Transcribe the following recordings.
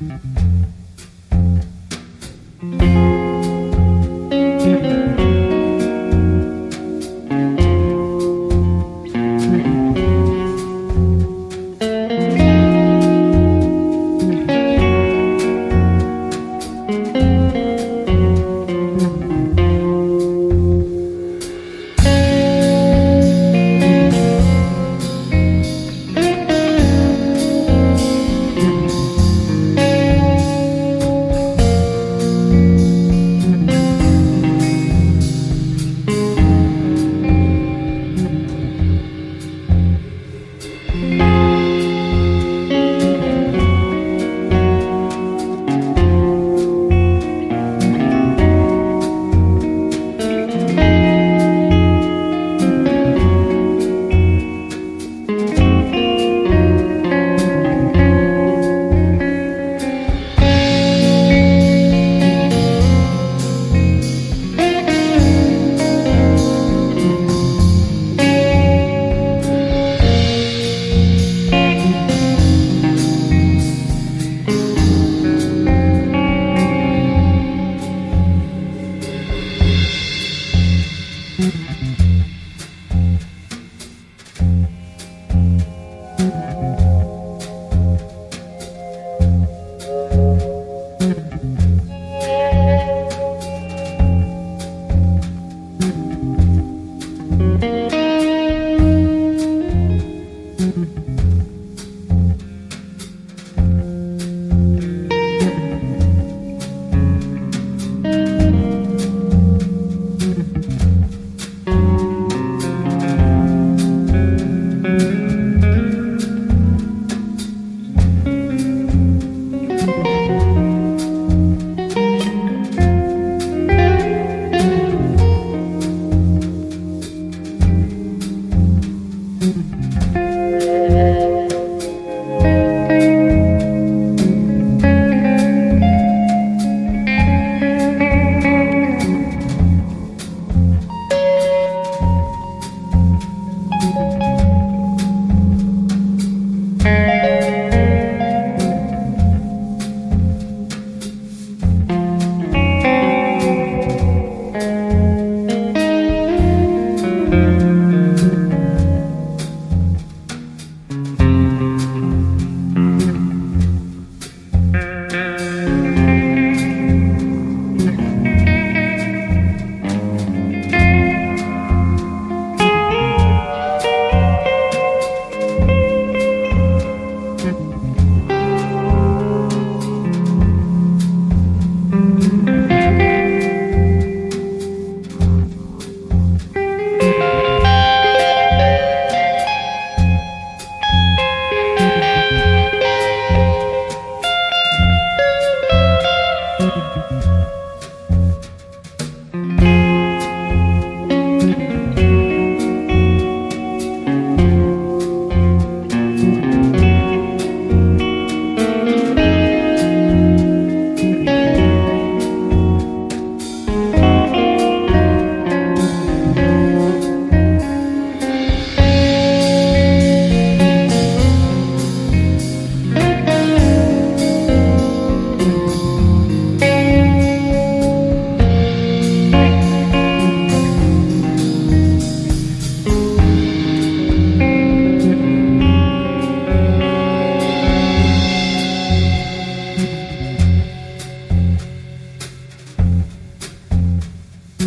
mm-hmm.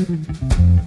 Mm-hmm.